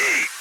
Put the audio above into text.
eat.